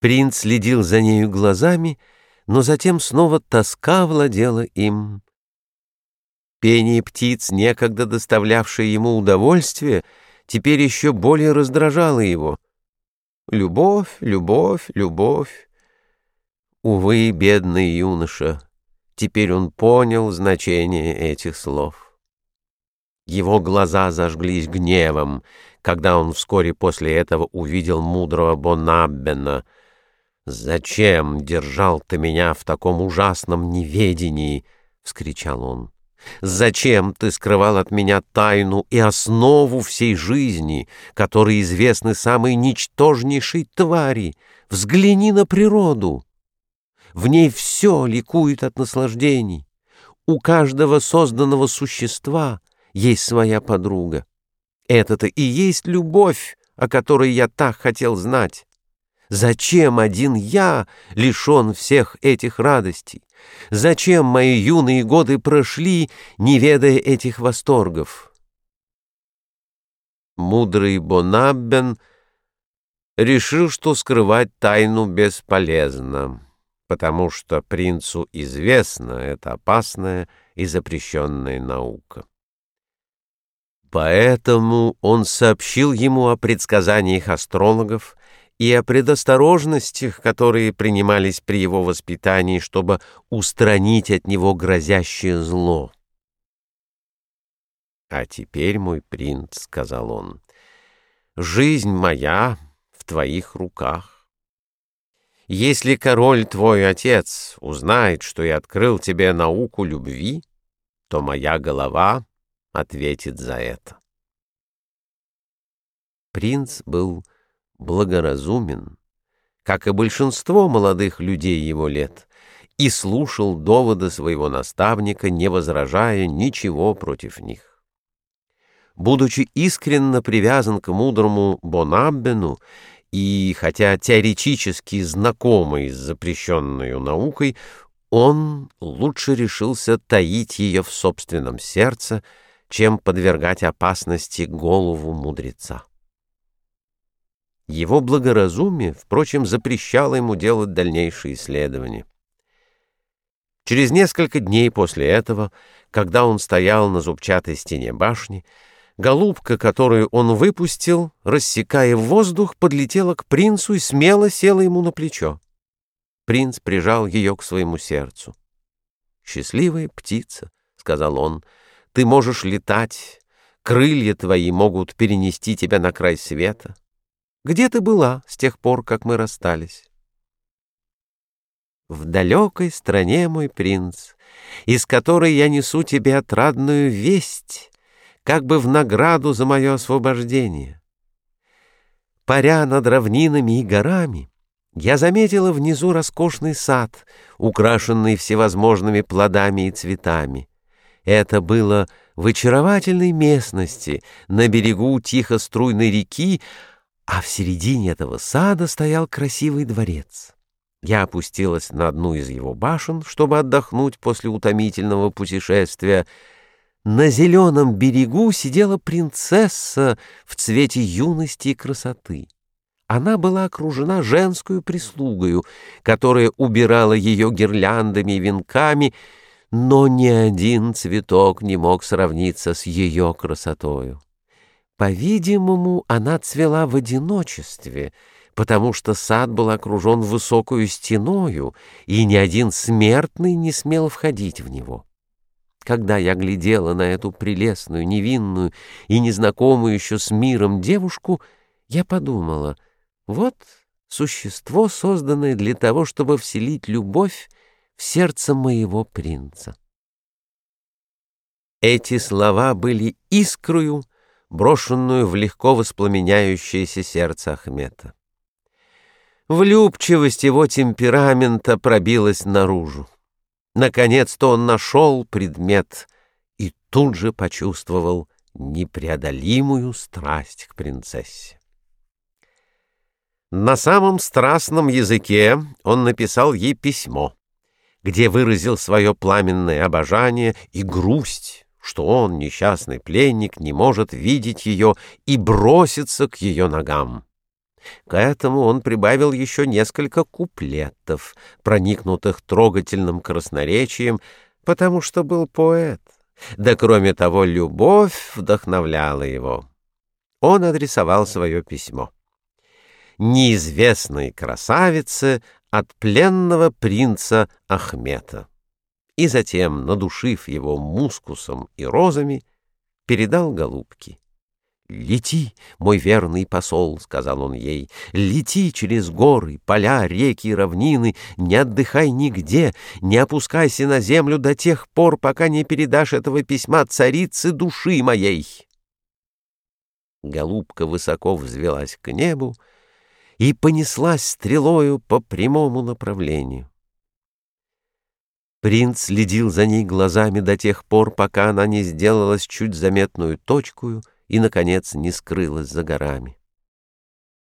Принц следил за нею глазами, но затем снова тоска владела им. Пение птиц, некогда доставлявшее ему удовольствие, теперь еще более раздражало его. Любовь, любовь, любовь. Увы, бедный юноша, теперь он понял значение этих слов. Его глаза зажглись гневом, когда он вскоре после этого увидел мудрого Бонаббена — «Зачем держал ты меня в таком ужасном неведении?» — вскричал он. «Зачем ты скрывал от меня тайну и основу всей жизни, которой известны самые ничтожнейшие твари? Взгляни на природу. В ней все ликует от наслаждений. У каждого созданного существа есть своя подруга. Это-то и есть любовь, о которой я так хотел знать. Зачем один я лишен всех этих радостей? Зачем мои юные годы прошли, не ведая этих восторгов? Мудрый Бонаббен решил, что скрывать тайну бесполезно, потому что принцу известна эта опасная и запрещенная наука. Поэтому он сообщил ему о предсказаниях астрологов и о предосторожностях, которые принимались при его воспитании, чтобы устранить от него грозящее зло. «А теперь, мой принц, — сказал он, — жизнь моя в твоих руках. Если король твой отец узнает, что я открыл тебе науку любви, то моя голова ответит за это». Принц был благоразумен, как и большинство молодых людей его лет, и слушал доводы своего наставника, не возражая ничего против них. Будучи искренно привязан к мудрому Бонаббену и, хотя теоретически знакомый с запрещенной наукой, он лучше решился таить ее в собственном сердце, чем подвергать опасности голову мудреца. Его благоразумие, впрочем, запрещало ему делать дальнейшие исследования. Через несколько дней после этого, когда он стоял на зубчатой стене башни, голубка, которую он выпустил, рассекая воздух, подлетела к принцу и смело села ему на плечо. Принц прижал ее к своему сердцу. «Счастливая птица», — сказал он, — «ты можешь летать, крылья твои могут перенести тебя на край света». Где ты была с тех пор, как мы расстались? В далекой стране, мой принц, из которой я несу тебе отрадную весть, как бы в награду за мое освобождение. Паря над равнинами и горами, я заметила внизу роскошный сад, украшенный всевозможными плодами и цветами. Это было в очаровательной местности, на берегу тихо струйной реки, а в середине этого сада стоял красивый дворец. Я опустилась на одну из его башен, чтобы отдохнуть после утомительного путешествия. На зеленом берегу сидела принцесса в цвете юности и красоты. Она была окружена женскую прислугою, которая убирала ее гирляндами и венками, но ни один цветок не мог сравниться с ее красотою. По-видимому, она цвела в одиночестве, потому что сад был окружен высокою стеною, и ни один смертный не смел входить в него. Когда я глядела на эту прелестную, невинную и незнакомую еще с миром девушку, я подумала, вот существо, созданное для того, чтобы вселить любовь в сердце моего принца. Эти слова были искрою, брошенную в легко воспламеняющееся сердце Ахмета. Влюбчивость его темперамента пробилась наружу. Наконец-то он нашел предмет и тут же почувствовал непреодолимую страсть к принцессе. На самом страстном языке он написал ей письмо, где выразил свое пламенное обожание и грусть что он, несчастный пленник, не может видеть ее и броситься к ее ногам. К этому он прибавил еще несколько куплетов, проникнутых трогательным красноречием, потому что был поэт. Да кроме того, любовь вдохновляла его. Он адресовал свое письмо. Неизвестной красавице от пленного принца Ахмета. И затем, надушив его мускусом и розами, передал голубке. «Лети, мой верный посол», — сказал он ей, — «лети через горы, поля, реки и равнины, не отдыхай нигде, не опускайся на землю до тех пор, пока не передашь этого письма царице души моей». Голубка высоко взвелась к небу и понеслась стрелою по прямому направлению. Принц следил за ней глазами до тех пор, пока она не сделалась чуть заметную точкою, и, наконец, не скрылась за горами.